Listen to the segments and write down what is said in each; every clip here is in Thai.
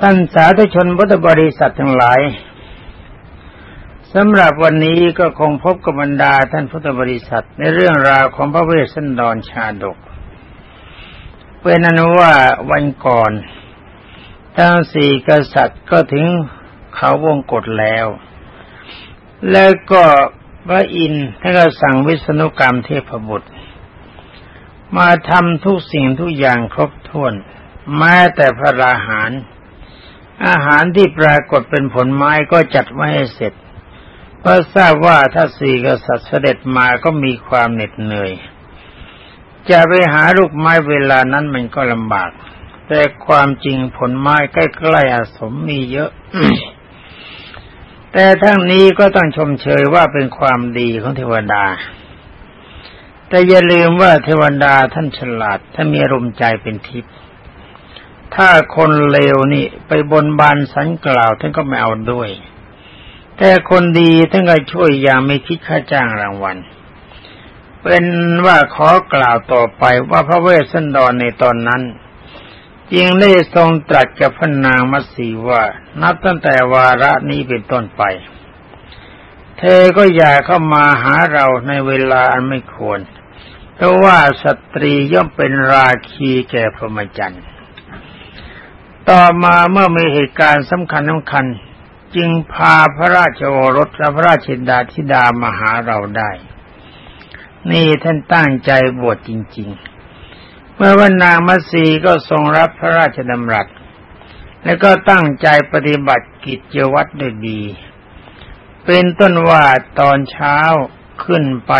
ท่านสาธุชนพุทธบริษัททั้งหลายสำหรับวันนี้ก็คงพบกับบรรดาท่านพุทธบริษัทในเรื่องราวของพระเวสสันดรชาดก เป็นอนุว่าวันก่อนทั้งสี่กษัตริย์ก็ถึงเขาวงกฏแล้ว แล้วก็พระอินทร์ท่านก็สั่งวิษณุกรรมเทพบุตร มาทำทุกสิ่งทุกอย่างครบถ้วน แม้แต่พระราหาร อาหารที่ปรากฏเป็นผลไม้ก็จัดไว้ให้เสร็จ เพราะทราบว่าถ้าสี่กษัตริย์เสด็จมาก็มีความเหน็ดเหนื่อย จะไปหาลูกไม้เวลานั้นมันก็ลำบาก แต่ความจริงผลไม้ใกล้ๆอาสมมีเยอะแต่ทั้งนี้ก็ต้องชมเชยว่าเป็นความดีของเทวดา แต่อย่าลืมว่าเทวดาท่านฉลาด ท่านมีอารมณ์ใจเป็นทิพย์ ถ้าคนเลวนี่ไปบนบานสันกล่าวท่านก็ไม่เอาด้วย แต่คนดีท่านก็ช่วยอย่างไม่คิดค่าจ้างรางวัล เป็นว่าขอกล่าวต่อไปว่าพระเวสสันดรในตอนนั้นจึงได้ทรงตรัสกับพระนางมัสีว่า นับตั้งแต่วาระนี้เป็นต้นไป เธอก็อย่าเข้ามาหาเราในเวลาอันไม่ควร เพราะว่าสตรีย่อมเป็นราคีแก่พรหมจรรย์ ต่อมาเมื่อมีเหตุการณ์สำคัญสำคัญ จึงพาพระราชโอรสและพระราชินดาธิดามาหาเราได้ นี่ท่านตั้งใจบวชจริง ๆ เมื่อวันนางมัสีก็ทรงรับพระราชดำรัส และก็ตั้งใจปฏิบัติกิจวัตรด้วยดี เป็นต้นว่าตอนเช้าขึ้นไป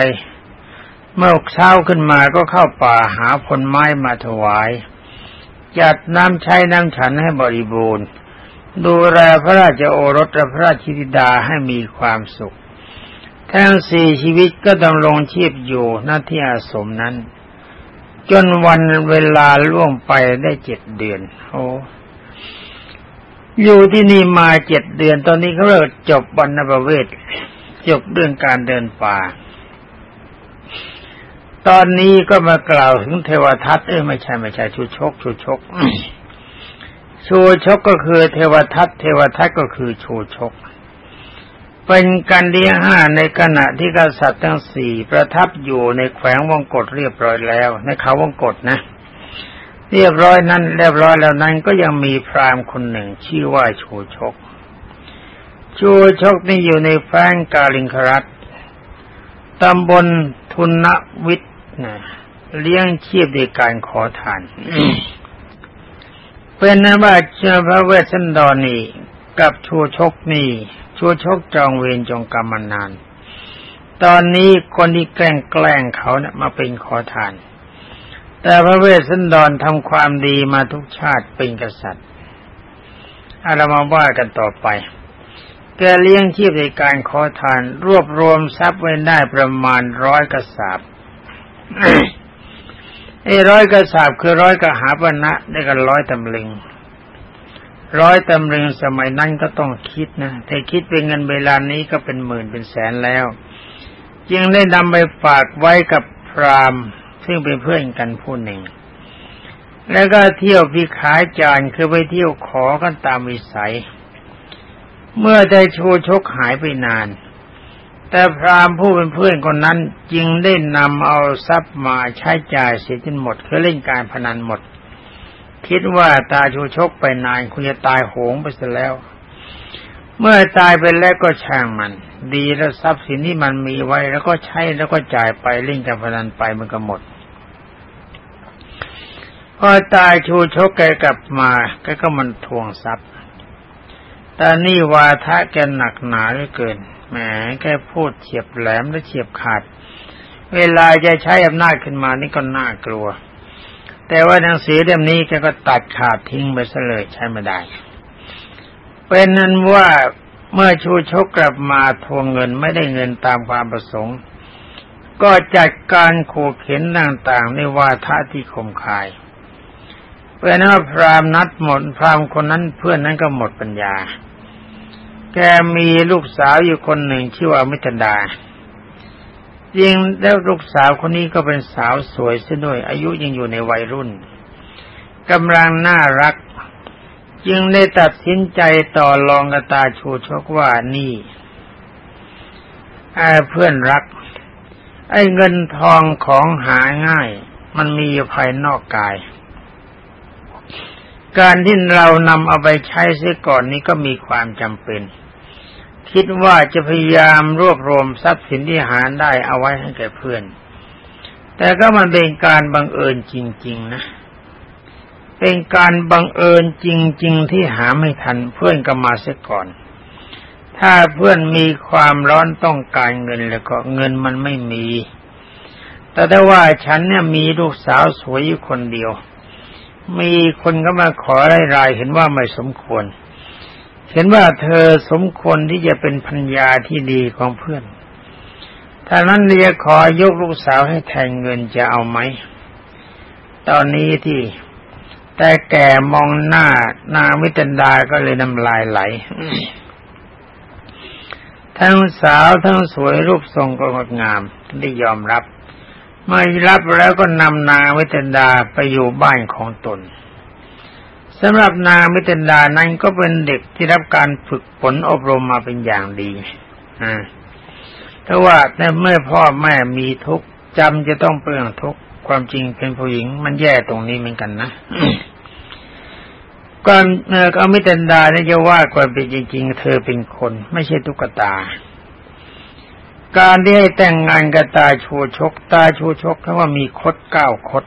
เมื่อเช้าขึ้นมาก็เข้าป่าหาผลไม้มาถวาย จัดน้ำใช้น้ำฉันให้บริบูรณ์ ดูแลพระราชโอรสและพระราชิดาให้มีความสุข ทั้งสี่ชีวิตก็ดำรงชีพอยู่หน้าที่อาสมนั้น จนวันเวลาล่วงไปได้เจ็ดเดือนโอ้อยู่ที่นี่มาเจ็ดเดือนตอนนี้เขาเรียกจบบรรณประเวทจบเรื่องการเดินป่า ตอนนี้ก็มากล่าวถึงเทวทัตเอ้ยไม่ใช่ไม่ใช่ชูชกชูชกชูชกก็คือเทวทัตเทวทัตก็คือชูชก เป็นกันเดียห้าในขณะที่กษัตริย์ทั้งสี่ประทับอยู่ในแขวงวงกฏเรียบร้อยแล้ว ในเขาวงกฏนะ เรียบร้อยนั้นเรียบร้อยแล้วนั้นก็ยังมีพราหมณ์คนหนึ่งชื่อว่าชูชก ชูชกนี่อยู่ในแฟงกาลิงครัตตำบลทุนวิท นะเลี้ยงชีพด้วยการขอทานเป็นนว่าเจ้าพระเวสสันดรนี่กับชูชกนี่ชั่วชกจองเวรจองกรรมมานาน ตอนนี้คนที่แกล้งแกล้งเขาเนะี่ยมาเป็นขอทาน แต่พระเวสสันดรทำความดีมาทุกชาติเป็นกษัตริย์อารามาว่ากันต่อไป แกเลี้ยงชีพในการขอทาน รวบรวมทรัพย์ไว้ได้ประมาณร้อยกระสาบ ไอ้ร้อยกระสาบคือร้อยกระหาปณะได้กันร้อยตำลึง ร้อยตำลึงสมัยนั้นก็ต้องคิดนะแต่คิดเป็นเงินเวลานี้ก็เป็นหมื่นเป็นแสนแล้ว จึงได้นำไปฝากไว้กับพรามซึ่งเป็นเพื่อนกันผู้หนึ่ง แล้วก็เที่ยวพิขายจานคือไปเที่ยวขอกันตามวิสัย เมื่อได้โชชกหายไปนาน แต่พรามผู้เป็นเพื่อนคนนั้นจึงได้นำเอาทรัพย์มาใช้จ่ายเสียจนหมดคือเล่นการพนันหมด คิดว่าตาชูชกไปนานคุณจะตายโหงไปเสียแล้ว เมื่อตายไปแล้วก็ช่างมัน ดีแล้วทรัพย์สินที่มันมีไว้ แล้วก็ใช้แล้วก็จ่ายไปเล่นการพนันไปมันก็หมดพอตายชูชกแกกลับมาแกก็มันทวงทรัพย์แต่นี่วาทะแกหนักหนาเหลือเกิน แหมแกพูดเฉียบแหลมและเฉียบขาด เวลาจะใช้อำนาจขึ้นมานี่ก็น่ากลัว แต่ว่าหนังสือเล่มนี้แกก็ตัดขาดทิ้งไปซะเลยใช้ไม่ได้ เป็นนั้นว่าเมื่อชูชกกลับมาทวงเงินไม่ได้เงินตามความประสงค์ ก็จัดการขู่เข็นต่างๆในวาทะที่คมคายเป็นว่าพรามนัดหมดพรามคนนั้นเพื่อนนั้นก็หมดปัญญา แกมีลูกสาวอยู่คนหนึ่งชื่อว่ามิตรดาจริงแล้วลูกสาวคนนี้ก็เป็นสาวสวยเสียด้วย อายุยังอยู่ในวัยรุ่นกำลังน่ารัก จึงได้ตัดสินใจต่อรองกตาชูชกว่านี่ไอ้เพื่อนรัก ไอ้เงินทองของหาง่าย มันมีอยู่ภายนอกกาย การที่เรานำเอาไปใช้เสียก่อนนี้ก็มีความจำเป็น คิดว่าจะพยายามรวบรวมทรัพย์สินที่หาได้เอาไว้ให้แก่เพื่อน แต่ก็มันเป็นการบังเอิญจริง ๆ นะ เป็นการบังเอิญจริง ๆ ที่หาไม่ทันเพื่อนก็มาเสียก่อน ถ้าเพื่อนมีความร้อนต้องการเงินแล้วก็เงินมันไม่มี แต่ได้ว่าฉันเนี่ยมีลูกสาวสวยอยู่คนเดียว มีคนก็มาขอรายรายเห็นว่าไม่สมควร เห็นว่าเธอสมควรที่จะเป็นพัญญาที่ดีของเพื่อนถ้านั้นเรียขอยกลูกสาวให้แทนเงินจะเอาไหม ตอนนี้ที่ แต่แก่มองหน้านางวิตันดาก็เลยน้ำลายไหล ทั้งสาวทั้งสวยรูปทรงก็งดงามได้ยอมรับเมื่อรับแล้วก็นำนางวิตันดาไปอยู่บ้านของตน สำหรับนางวิตันดานั้นก็เป็นเด็กที่รับการฝึกฝนอบรมมาเป็นอย่างดีอ่าถ้าว่าในเมื่อพ่อแม่มีทุกข์จำจะต้องเปลืองทุกข์ความจริงเป็นผู้หญิงมันแย่ตรงนี้เหมือนกันนะก่อนเอออมิตันดาเนี่ยจะว่าความเป็นจริง ๆ เธอเป็นคน ไม่ใช่ตุ๊กตา การที่ให้แต่งงานกับตาชูชก ตาชูชกเขาว่ามีคดเก้าคด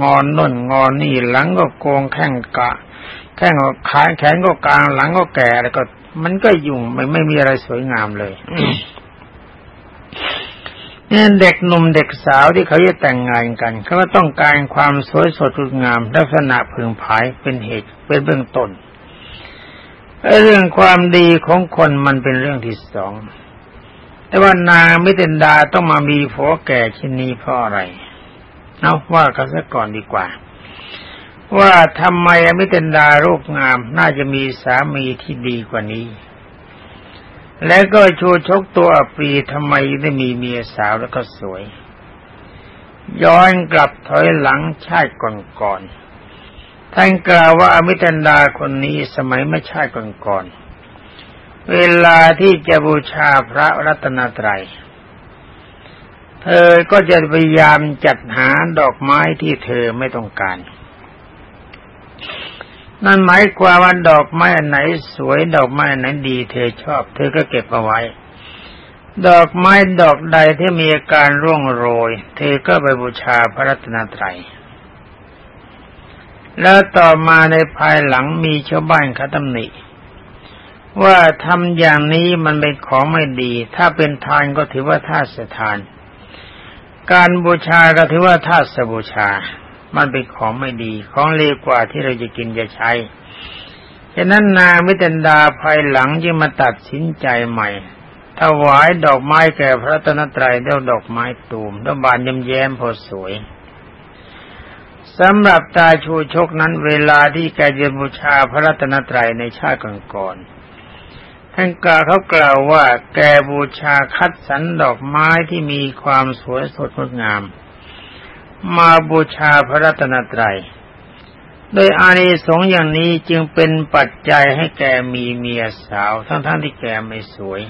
งอนน่นงอนนี่หลังก็โกงแข้งกะ แข้งก็ขาแขนก็กลางหลังก็แก่แล้วก็ มันก็ยุ่งไม่ไม่มีอะไรสวยงามเลยเนี่ยเด็กหนุ่มเด็กสาวที่เขาจะแต่งงานกันเขาก็ต้องการความสวยสดงามลักษณะพึงผายเป็นเหตุเป็นเบื้องต้นเรื่องความดีของคนมันเป็นเรื่องที่สองแต่ว่านางมิเตนดาต้องมามีผัวแก่ชนนี้เพราะอะไร เอาว่ากันซะก่อนดีกว่า ว่าทำไมอมิเตนดารูปงามน่าจะมีสามีที่ดีกว่านี้ แล้วก็ชูชกตัวปรีทำไมได้มีเมียสาวแล้วก็สวย ย้อนกลับถอยหลังชาติก่อนๆท่านกล่าวว่าอมิตันดาคนนี้สมัยไม่ชาติก่อนๆเวลาที่จะบูชาพระรัตนตรัย เธอก็จะพยายามจัดหาดอกไม้ที่เธอไม่ต้องการ นั่นหมายความว่าดอกไม้อันไหนสวยดอกไม้อันไหนดี เธอชอบ เธอก็เก็บเอาไว้ ดอกไม้ดอกใดที่มีอาการร่วงโรย เธอก็ไปบูชาพระรัตนตรัยแล้วต่อมาในภายหลังมีชาวบ้านเขาตำหนิว่าทำอย่างนี้มันเป็นของไม่ดี ถ้าเป็นทานก็ถือว่าท่าสถาน การบูชาก็ถือว่าท่าสบูชา มันเป็นของไม่ดี ของเลวกว่าที่เราจะกินจะใช้ฉะนั้นนางมิตันดาภายหลังจึงมาตัดสินใจใหม่ ถวายดอกไม้แก่พระตนตรัยด้วยดอกไม้ตูมดอกบานยิ้มแย้มพอสวยสำหรับตาชูชกนั้นเวลาที่แกจะบูชาพระรัตนตรัยในชาติก่อนๆ ท่านกล่าวเขากล่าวว่า แกบูชาคัดสรรดอกไม้ที่มีความสวยสดงดงาม มาบูชาพระรัตนตรัย โดยอานิสงส์อย่างนี้จึงเป็นปัจจัยให้แกมีเมียสาว ทั้งๆทที่แกไม่สวย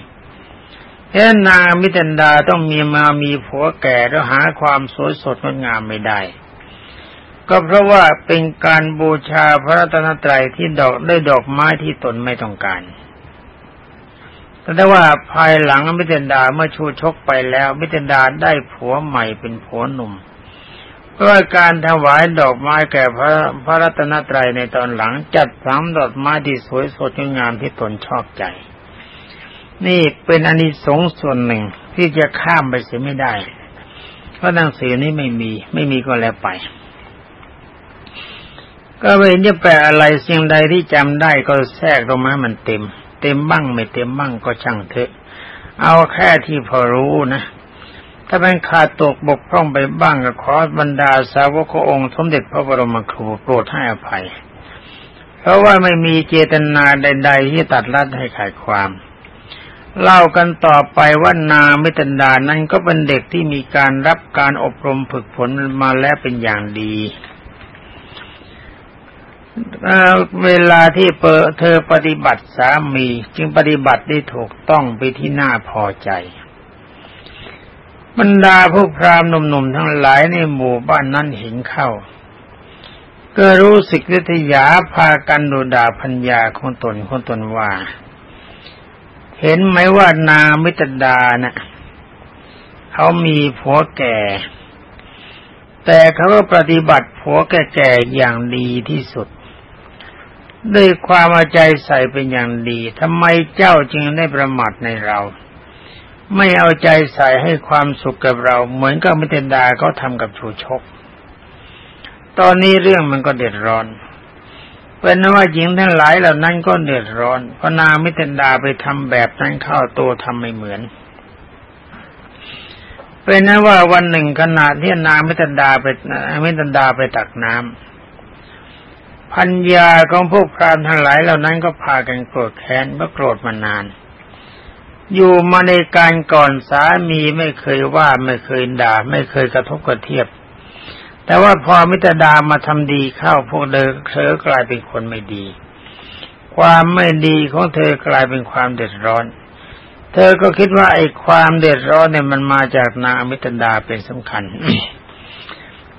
แค่นางมิตันดาต้องมีมามีผัวแก่แล้วหาความสวยสดงดงามไม่ได้ ก็เพราะว่าเป็นการบูชาพระรัตนตรัยที่ดอกด้ดอกไม้ที่ตนไม่ต้องการ แต่ว่าภายหลังมิตันดาเมื่อชูชกไปแล้ว มิตันดาได้ผัวใหม่เป็นผัวหนุ่มเพราะการถวายดอกไม้แก่พระพระรัตนตรัยในตอนหลังจัดสามดอกไม้ที่สวยสดงามที่ตนชอบใจ นี่เป็นอนิสงส์ส่วนหนึ่งที่จะข้ามไปเสียไม่ได้ เพราะหนังสือนี้ไม่มี ไม่มีก็แล้วไป ก็ไม่เห็นจะแปลอะไรสิ่งใดที่จำได้ก็แทรกลงมามันเต็ม เต็มบ้างไม่เต็มบ้างก็ช่างเถอะ เอาแค่ที่พอรู้นะถ้าเป็นขาดตกบกพร่องไปบ้างก็ขอบรรดาสาวกองค์ สมเด็จพระบรมครูโปรดให้อภัย เพราะว่าไม่มีเจตนาใด ๆ ที่ตัดรัดให้ขายความเล่ากันต่อไปว่านามิตันดานั้นก็เป็นเด็กที่มีการรับการอบรมฝึกฝนมาแล้วเป็นอย่างดี เวลาที่เปเธอปฏิบัติสามี จึงปฏิบัติได้ถูกต้องไปที่น่าพอใจ บรรดาผู้พรามหนุ่มๆทั้งหลายในหมู่บ้านนั้นเห็นเข้า ก็รู้สึกวิยาพากันดูดาพัญญาของตนของตนว่า เห็นไหมว่านามิตรดานะ่ะเขามีผัวแก่ แต่เขาก็ปฏิบัติผัวแก่ๆอย่างดีที่สุด ด้วยความเอาใจใส่เป็นอย่างดีทำไมเจ้าจึงได้ประมาทในเรา ไม่เอาใจใส่ให้ความสุขกับเรา เหมือนกับมิเตนดาเขาทำกับชูชก ตอนนี้เรื่องมันก็เดือดร้อนเป็นนว่าหญิงทั้งหลายเหล่านั้นก็เดือดร้อน เพราะนางมิเตนดาไปทำแบบนั้นเข้าตัวทำไม่เหมือนเป็นนั้นว่าวันหนึ่งขณะที่นางมิตรดาไปมิตรดาไปตักน้ำ พัญญาของพวกพรามทั้งหลายเหล่านั้นก็พากันโกรธแค้นเมื่อโกรธมานาน อยู่มาในการก่อนสามีไม่เคยว่าไม่เคยด่า ไม่เคยกระทบกระเทียบ แต่ว่าพอมิตรดามาทำดีเข้าพวกเดิเธอกลายเป็นคนไม่ดี ความไม่ดีของเธอกลายเป็นความเดือดร้อน เธอก็คิดว่าไอ้ความเดือดร้อนเนี่ยมันมาจากนางมิตรดาเป็นสำคัญ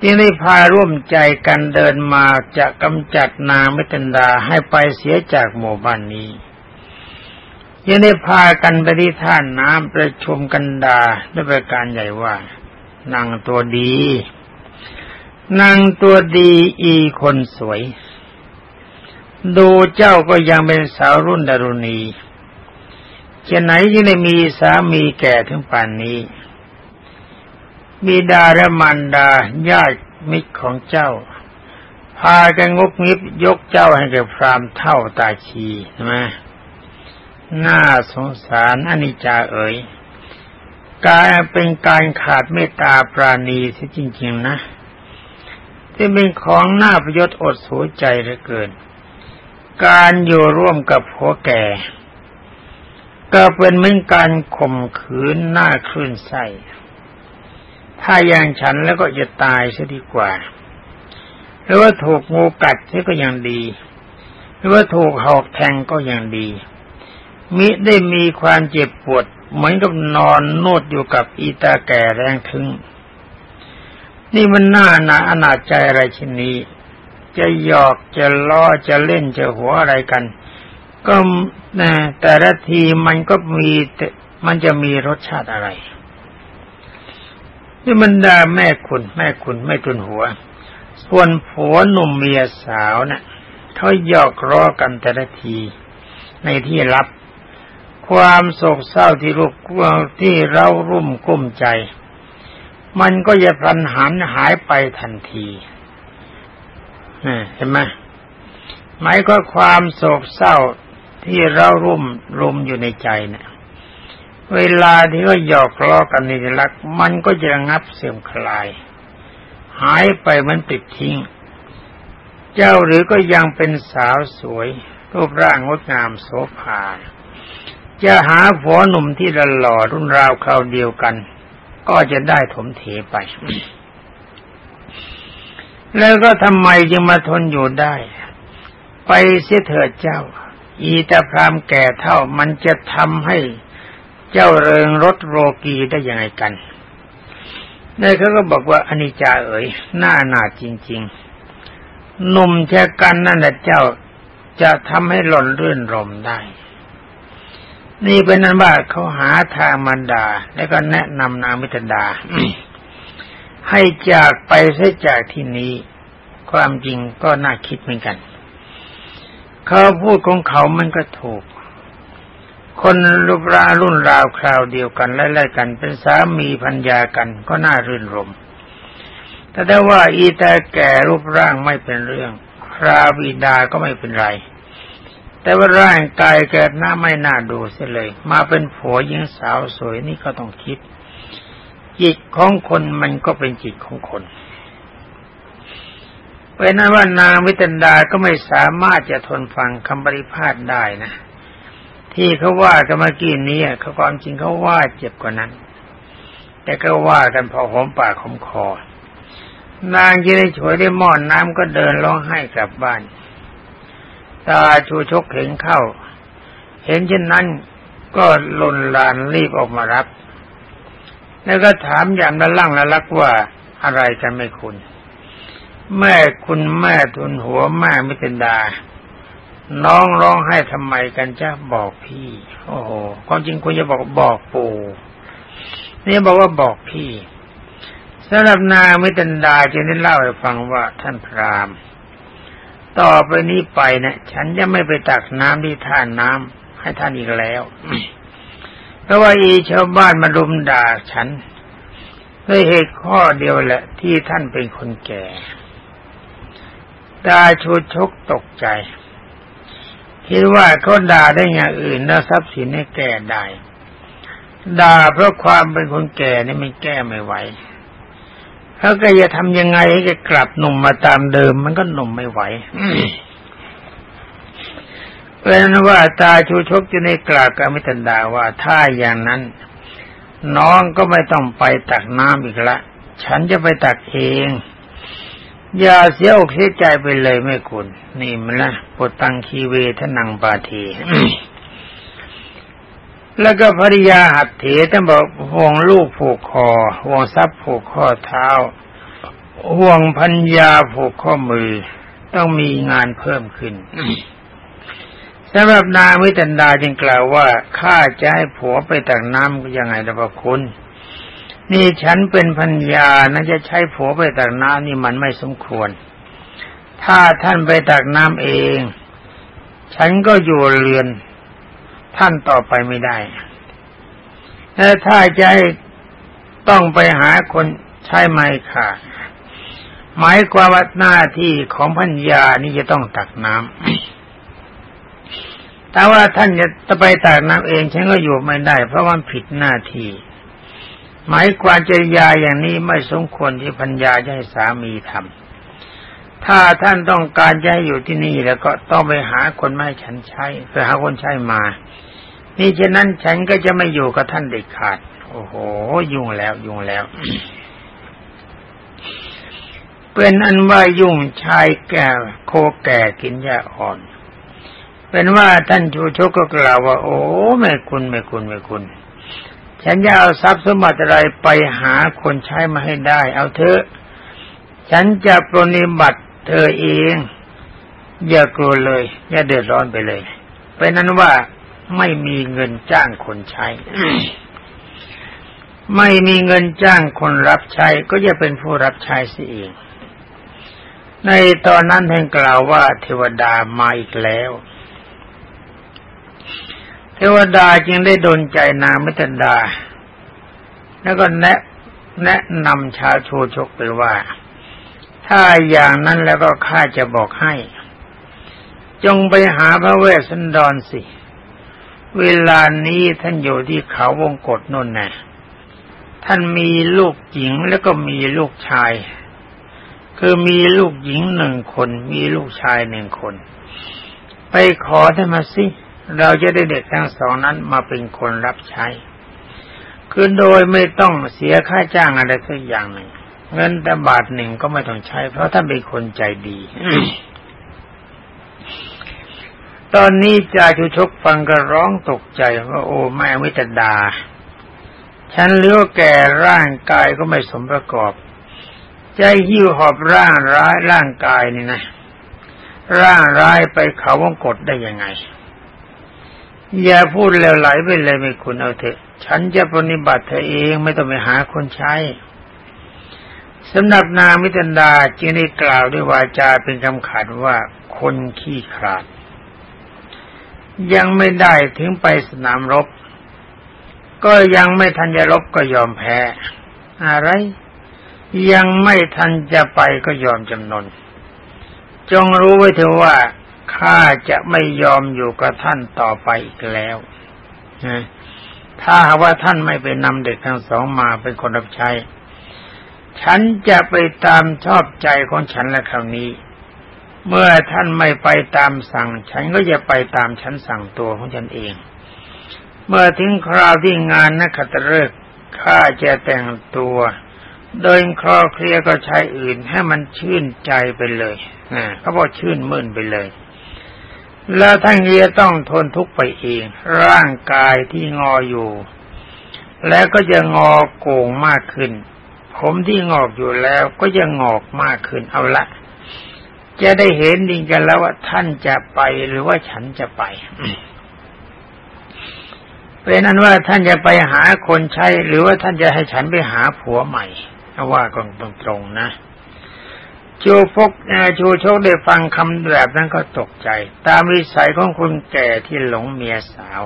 จึงได้พาร่วมใจกันเดินมาจะกำจัดนางมิตรดาให้ไปเสียจากหมู่บ้านนี้ยังได้พากันไปที่ท่านน้ำประชุมกันดาด้วยประการใหญ่ว่านางตัวดีนางตัวดีอีคนสวย ดูเจ้าก็ยังเป็นสาวรุ่นดารุณีจะไหนยังได้มีสามีแก่ถึงป่านนี้ บิดาและมารดาญาติมิตรของเจ้า พากันงบงิบยกเจ้าให้แก่พรามเท่าตาชีใช่ไหมน่าสงสารอนิจจาเอ๋ยกายเป็นการขาดเมตตาปราณีที่จริง ๆ นะที่เป็นของน่าประยชน์อดสูใจเหลือเกิน การอยู่ร่วมกับผัวแก่ ก็เป็นเหมือนการข่มขืนหน้าคลื่นไส้ ถ้าอย่างฉันแล้วก็จะตายซะดีกว่า หรือว่าถูกงูกัดก็ยังดี หรือว่าถูกหอกแทงก็ยังดีมิได้มีความเจ็บปวด เหมือนกับนอนโนดอยู่กับอีตาแก่แรงทึงนี่มันน่าหนาอนาจใจอะไรชนนี้ จะหยอกจะล้อจะเล่นจะหัวอะไรกัน ก็แต่ละทีมันก็มีมันจะมีรสชาติอะไร นี่มันดาแม่คุณ แม่คุณไม่ทุนหัว ส่วนผัวหนุ่มเมียสาวนะ่ะเขาหยอกล้อกันแต่ละที ในที่รับ ความโศกเศร้าที่รูปที่เรารุ่มกุ้มใจ มันก็จะพลันหันหายไปทันทีเห็นไหมหมายก็ความโศกเศร้าที่เรารุ่มรุมอยู่ในใจเนะี่ย เวลาที่ก็หยอกล้อกันในรัก มันก็จะงับเสื่อมคลาย หายไปมันปิดทิ้ง เจ้าหรือก็ยังเป็นสาวสวย รูปร่างงดงามโสภาจะหาผัวหนุ่มที่ละหล่อรุ่นราวคราวเดียวกัน ก็จะได้ถมเถไป แล้วก็ทำไมจึงมาทนอยู่ได้ ไปเสียเถิดเจ้า อีตาพรามแก่เท่ามันจะทำให้ เจ้าเริงรถโรกีได้ยังไงกันนี่เขาก็บอกว่าอนิจจาเอ๋ยหน้าหนาจริง ๆ หนุ่มแช่กันนั่นแหละเจ้าจะทำให้หล่นรื่นรมได้ นี่เป็นนั้นว่าเขาหาทางมันดา แล้วก็แนะนำนางมิตรดา ให้จากไปเสียจากที่นี้ ความจริงก็น่าคิดเหมือนกัน เขาพูดของเขามันก็ถูก คนรูปรารุ่นราวคราวเดียวกันไล่ๆกัน เป็นสามีพัญญากันก็น่ารื่นรมแต่ได้ว่าอีแต่แก่รูปร่างไม่เป็นเรื่องคราบิดาก็ไม่เป็นไร แต่ว่าร่างกายแกหน้าไม่น่าดูเสียเลย มาเป็นผัวหญิงสาวสวยนี่ก็ต้องคิด จิตของคนมันก็เป็นจิตของคนเป็นนั้นว่านางวิตันดาก็ไม่สามารถจะทนฟังคำบริพาทได้นะ ที่เขาว่ากันเมื่อกี้นี้เขาความจริงเขาว่าเจ็บกว่านั้น แต่ก็ว่ากันพอหอมปากหอมคอ นางที่ได้ช่วยได้หม้อนน้ำก็เดินร้องไห้กลับบ้าน ตาชูชกเห็นเข้า เห็นเช่นนั้นก็ลนลานรีบออกมารับ แล้วก็ถามอย่างละล่างละลักว่าอะไรกันไม่คุณ แม่คุณแม่ทุนหัวแม่ไม่เป็นดา น้องร้องให้ทำไมกันจ้าบอกพี่ โอ้โหความจริงคุณจะบอกบอกปู่นี่บอกว่าบอกพี่สำหรับนางมิตันดาจึงได้เล่าให้ฟังว่าท่านพรามต่อไปนี้ไปเนะี่ยฉันจะไม่ไปตักน้ำที่ท่านน้ำให้ท่านอีกแล้วเพราะว่าอีชาวบ้านมารุมด่าฉันด้วยเหตุข้อเดียวแหละ ที่ท่านเป็นคนแก่ตาชูชกตกใจ คิดว่าเขาด่าได้อย่างอื่นแล้วทรัพย์สินให้แก้ได้ด่าเพราะความเป็นคนแก่นี่ไม่แก้ไม่ไหวถ้าก็จะทำยังไงให้กลับหนุ่มมาตามเดิม มันก็หนุ่มไม่ไหวเป็นว่าตาชูชกจะในกราบกับมิตันดาว่าถ้าอย่างนั้น น้องก็ไม่ต้องไปตักน้ำอีกละ ฉันจะไปตักเอง อย่าเสียอกเสียใจไปเลยแม่คุณ นี่มันละปดตังคีเวทนังปาทีแล้วก็ภริยาหัดเถท่านบอกห่วงลูกผูกคอห่วงทรัพย์ผูกข้อเท้า ห่วงพัญญาผูกข้อมือ ต้องมีงานเพิ่มขึ้นสำหรับนางวิตันดาจึงกล่าวว่าข้าจะให้ผัวไปตักน้ำยังไงล่ะพระคุณ นี่ฉันเป็นพัญญานะจะใช้ผัวไปตักน้ำนี่มันไม่สมควร ถ้าท่านไปตักน้ำเอง ฉันก็อยู่เรือน ท่านต่อไปไม่ได้แต่ถ้าใจต้องไปหาคนใช้ไหมค่ะ หมายความว่าหน้าที่ของพัญญานี่จะต้องตักน้ำแต่ว่าท่านจะไปตักน้ำเอง ฉันก็อยู่ไม่ได้ เพราะมันผิดหน้าที่ หมายความจริยาอย่างนี้ไม่สมควรที่พัญญาจะให้สามีทำถ้าท่านต้องการจะให้อยู่ที่นี่แล้วก็ต้องไปหาคนมาให้ฉันใช้ไปหาคนใช้มา นี่ฉะนั้นฉันก็จะไม่อยู่กับท่านเด็ดขาด โอ้โห ยุ่งแล้วยุ่งแล้วเป็นอันว่ายุ่งชายแก่โคแก่กินยาอ่อน เป็นว่าท่านชูชกก็กล่าวว่า โอ้แม่คุณแม่คุณแม่คุณ ฉันจะเอาทรัพย์สมบัติอะไรไปหาคนใช้มาให้ได้ เอาเถอะ ฉันจะปรนิบัติเธอเอง อย่ากลัวเลย อย่าเดือดร้อนไปเลย เป็นนั้นว่าไม่มีเงินจ้างคนใช้ ไม่มีเงินจ้างคนรับใช้ ก็จะเป็นผู้รับใช้เสียเอง ในตอนนั้นท่านกล่าวว่าเทวดามาอีกแล้ว เทวดาจึงได้ดนใจนางมิตรดา แล้วก็แนะแนะนำชาวโชชกไปว่า ถ้าอย่างนั้นแล้วก็ข้าจะบอกให้ จงไปหาพระเวสสันดรสิ เวลานี้ท่านอยู่ที่เขาวงกฏนนนะท่านมีลูกหญิงแล้วก็มีลูกชาย คือมีลูกหญิงหนึ่งคน มีลูกชายหนึ่งคน ไปขอท่านมาสิ เราจะได้เด็กทั้งสองนั้นมาเป็นคนรับใช้ คือโดยไม่ต้องเสียค่าจ้างอะไรสักอย่างหนึ่ง เงินแต่บาทหนึ่งก็ไม่ต้องใช้ เพราะท่านเป็นคนใจดี ตอนนี้จาชุชกฟังก็ร้องตกใจว่าโอ้แม่วิตดา ฉันเลี้ยวแก่ร่างกายก็ไม่สมประกอบ ใจหิ้วหอบร่างร้ายร่างกายนี่นะร่างร้ายไปเขาวงกดได้ยังไง อย่าพูดแล้วไหลไปเลยไม่คุณเอาเถอะ ฉันจะปฏิบัติเธอเองไม่ต้องไปหาคนใช้สำหรับนางมิตรดาจึงได้กล่าวด้วยวาจาเป็นคำขาดว่าคนขี้ขลาด ยังไม่ได้ถึงไปสนามรบ ก็ยังไม่ทันจะรบก็ยอมแพ้ อะไร ยังไม่ทันจะไปก็ยอมจำนน จงรู้ไว้เถอะว่า ข้าจะไม่ยอมอยู่กับท่านต่อไปอีกแล้วถ้าว่าท่านไม่ไปนำเด็กทั้งสองมาเป็นคนรับใช้ ฉันจะไปตามชอบใจของฉันและคราวนี้ เมื่อท่านไม่ไปตามสั่ง ฉันก็จะไปตามฉันสั่งตัวของฉันเอง เมื่อถึงคราวที่งานนักขัตฤกษ์ข้าจะแต่งตัวโดยคลอเคลียก็ใช้อื่นให้มันชื่นใจไปเลยนะเขาบอกชื่นมื่นไปเลย แล้วท่านจะต้องทนทุกข์ไปเอง ร่างกายที่งออยู่ แล้วก็จะงอโก่งมากขึ้น ผมที่งอกอยู่แล้วก็จะงอกมากขึ้นเอาละ จะได้เห็นดิงกันแล้วว่าท่านจะไปหรือว่าฉันจะไปเป็นนั้นว่าท่านจะไปหาคนใช้หรือว่าท่านจะให้ฉันไปหาผัวใหม่ว่ากันตรงๆนะ ชูพกชูโชคได้ฟังคำแบบนั้นก็ตกใจ ตามวิสัยของคนแก่ที่หลงเมียสาว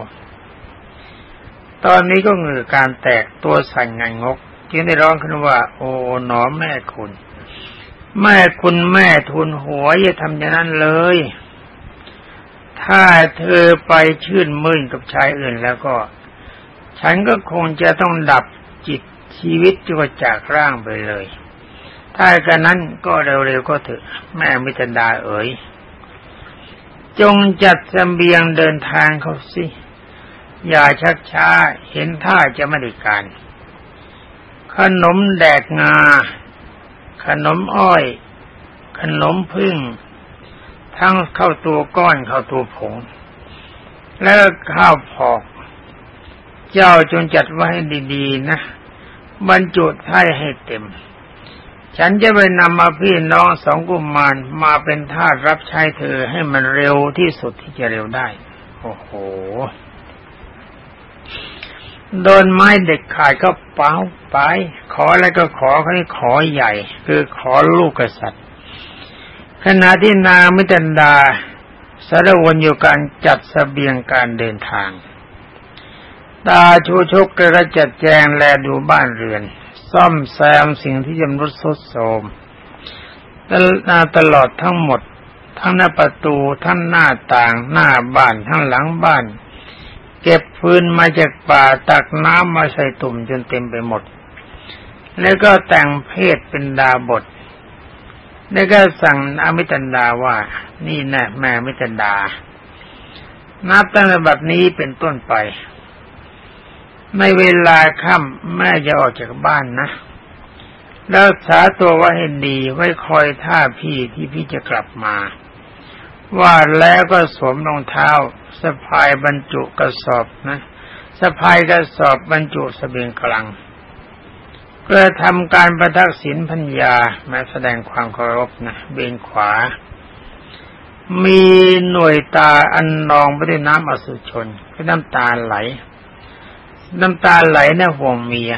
ตอนนี้ก็เหงื่อการแตกตัวสั่นงันงกจึงได้ร้องขึ้นว่า โอ้หนอแม่คุณ แม่คุณแม่ทุนหัวอย่าทำอย่างนั้นเลย ถ้าเธอไปชื่นมื่นกับชายอื่นแล้วก็ ฉันก็คงจะต้องดับจิตชีวิตจะจากร่างไปเลย ถ้ากันนั้นก็เร็วๆก็เถอะแม่มิตรดาเอ๋ย จงจัดสเบียงเดินทางเขาสิ อย่าชักช้าเห็นท่าจะไม่ได้การ ขนมแดกงา ขนมอ้อย ขนมพึ่ง ทั้งเข้าตัวก้อนเข้าตัวผง แล้วข้าวพอก เจ้าจงจัดไว้ให้ดีๆนะ บรรจุไท้ให้เต็ม ฉันจะไปนำมาพี่น้องสองกุมารมาเป็นทาสรับใช้เธอให้มันเร็วที่สุดที่จะเร็วได้ โอ้โห โดนไม้เด็กขาดก็เป้าไป ขออะไรก็ขอเขานี่ขอใหญ่ คือขอลูกกษัตริย์ ขณะที่นางมิตันดาสารวนอยู่การจัดสเสบียงการเดินทาง ตาชูชกกระจัดแจงแลดูบ้านเรือน ซ่อมแซมสิ่งที่จำรุดทรุดโทรมตลอดทั้งหมด ทั้งหน้าประตูทั้งหน้าต่าง หน้าบ้านทั้งหลังบ้าน เก็บฟืนมาจากป่าตักน้ำมาใส่ตุ่มจนเต็มไปหมด แล้วก็แต่งเพศเป็นดาบท แล้วก็สั่งอมิตันดาว่า นี่แน่แม่มิตันดา นับตั้งแต่บัดนี้เป็นต้นไป ในเวลาค่ำแม่จะออกจากบ้านนะรักษาตัวไว้ให้ดีไว้คอยท่าพี่ที่พี่จะกลับมา ว่าแล้วก็สวมรองเท้าสะพายบรรจุกระสอบนะสะพายกระสอบบรรจุสเสบียงกลางเพื่อทำการประทักษิณพัญญามาแสดงความเคารพนะเบนขวา มีหน่วยตาอันนองไปด้วยน้ำอสุชนคือน้ำตาไหล น้ำตาไหลในห่วงเมีย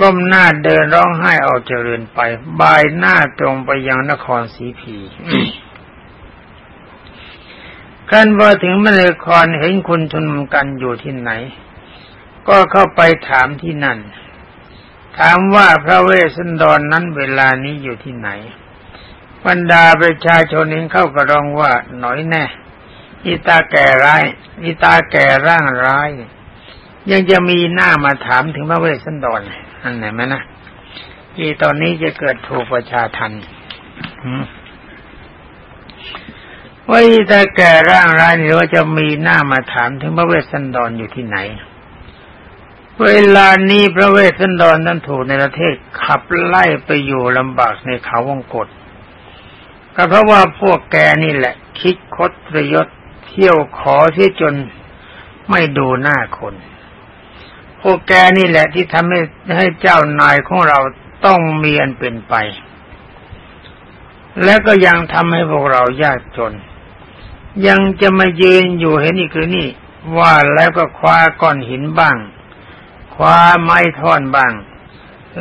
ก้มหน้าเดินร้องไห้ออกเจริญไป บายหน้าตรงไปยังนครสีพีขั้นว่าถึงมเลครเห็นคุณชุนกันอยู่ที่ไหน ก็เข้าไปถามที่นั่น ถามว่าพระเวสสันดรนนั้นเวลานี้อยู่ที่ไหนบรรดาประชาชนเห็นเข้ากระรองว่าหน่อยแน่อีตาแก่ร้ายอีตาแก่ร่างร้าย ยังจะมีหน้ามาถามถึงพระเวสสันดรอันไหนไหมนะที่ตอนนี้จะเกิดถูกประชาทันว่าถ้าแก่ร่างร้ายหรือว่าจะมีหน้ามาถามถึงพระเวสสันดรออยู่ที่ไหน เวลานี้พระเวสสันดรนั้นถูกในประเทศขับไล่ไปอยู่ลำบากในเขาวงกฏก็เพราะว่าพวกแกนี่แหละ คิดคดประยศเที่ยวขอที่จนไม่ดูหน้าคน พวกแกนี่แหละที่ทำให้ให้เจ้านายของเราต้องเมีอันเป็นไป และก็ยังทำให้พวกเรายากจน ยังจะมายืนอยู่เห็นอีกคือนี่ ว่าแล้วก็คว้าก้อนหินบ้าง คว้าไม้ท่อนบ้าง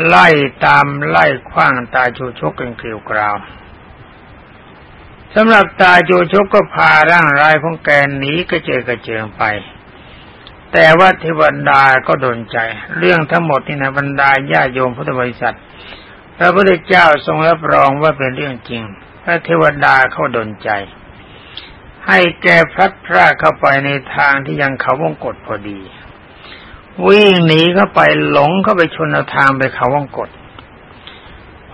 ไล่ตามไล่คว้างตาจูชกกันเกลียวกราวสำหรับตาจูชกก็พาร่างรายของแกหนีกระเจิงกระเจิงไป แต่ว่าเทวดาก็โดนใจ เรื่องทั้งหมดนี่นะบรรดาญาโยมพุทธบริษัท พระพุทธเจ้าทรงรับรองว่าเป็นเรื่องจริง พระเทวดาเขาโดนใจ ให้แกพลัดพรากเข้าไปในทางที่ยังเขาวงกฏพอดี วิ่งหนีเข้าไปหลงเข้าไปชนเอาทางไปเขาวงกฏ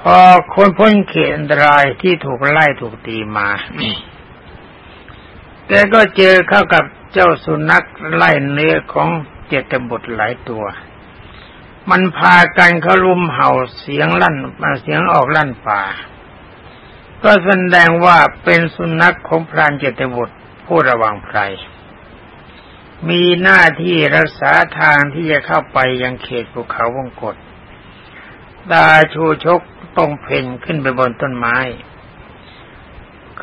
พอคนพ้นเขตอันตรายที่ถูกไล่ถูกตีมาแต่ก็เจอเข้ากับ เจ้าสุนัขไล่เนื้อของเจตบุตรหลายตัว มันพากันเขารุมเห่าเสียงลั่นมาเสียงออกลั่นป่า ก็แสดงว่าเป็นสุนัขของพรานเจตบุตรผู้ระวังไพรมีหน้าที่รักษาทางที่จะเข้าไปยังเขตภูเขาวงกฏดาชูชกต้องเพ่นขึ้นไปบนต้นไม้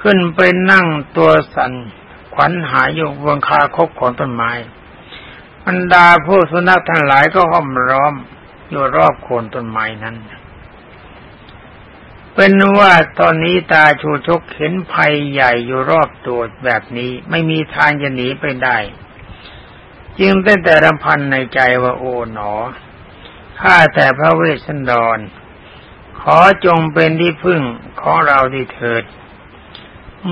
ขึ้นไปนั่งตัวสัน ขวัญหายอยู่บนคาคบของต้นไม้บรรดาผู้สุนัขทั้งหลายก็ห้อมร้อมอยู่รอบโคนต้นไม้นั้น เป็นว่าตอนนี้ตาชูชกเห็นภัยใหญ่อยู่รอบตัวแบบนี้ ไม่มีทางจะหนีไปได้ จึงได้แต่รำพันในใจว่าโอ๋หนอข้าแต่พระเวสสันดร ขอจงเป็นที่พึ่งของเราดีเถิด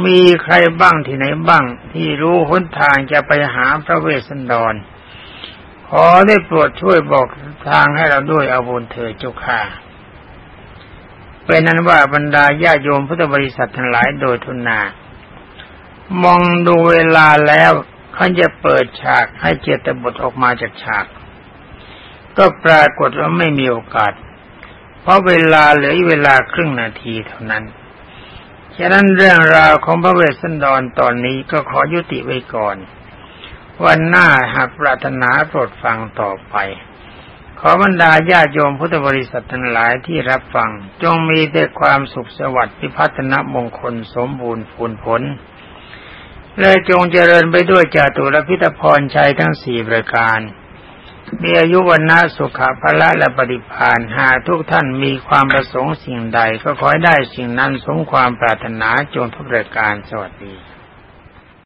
มีใครบ้างที่ไหนบ้าง ที่รู้หนทางจะไปหาพระเวสสันดร ขอได้โปรดช่วยบอกทางให้เราด้วยอาวุธเถิดเจ้าค่ะเป็นนั้นว่าบรรดาญาโยมพุทธบริษัททั้งหลายโดยทุนนามองดูเวลาแล้วเขาจะเปิดฉากให้เจตบทออกมาจากฉาก ก็ปรากฏว่าไม่มีโอกาส เพราะเวลาเหลือเวลาครึ่งนาทีเท่านั้น ฉะนั้นเรื่องราวของพระเวสสันดรตอนนี้ก็ขอยุติไว้ก่อน วันหน้าหากปรารถนาโปรดฟังต่อไป ขอบรรดาญาโยมพุทธบริษัททั้งหลายที่รับฟัง จงมีแต่ความสุขสวัสดิ์พิพัฒนมงคลสมบูรณ์ผลผลและจงเจริญไปด้วยจาตุรพิธพรชัยทั้งสี่ประการ มีอายุวันนาสุขภละและปฏิพานหาทุกท่านมีความประสงค์สิ่งใด ก็ขอให้ได้สิ่งนั้นสมความปรารถนาจงทุกประการสวัสดี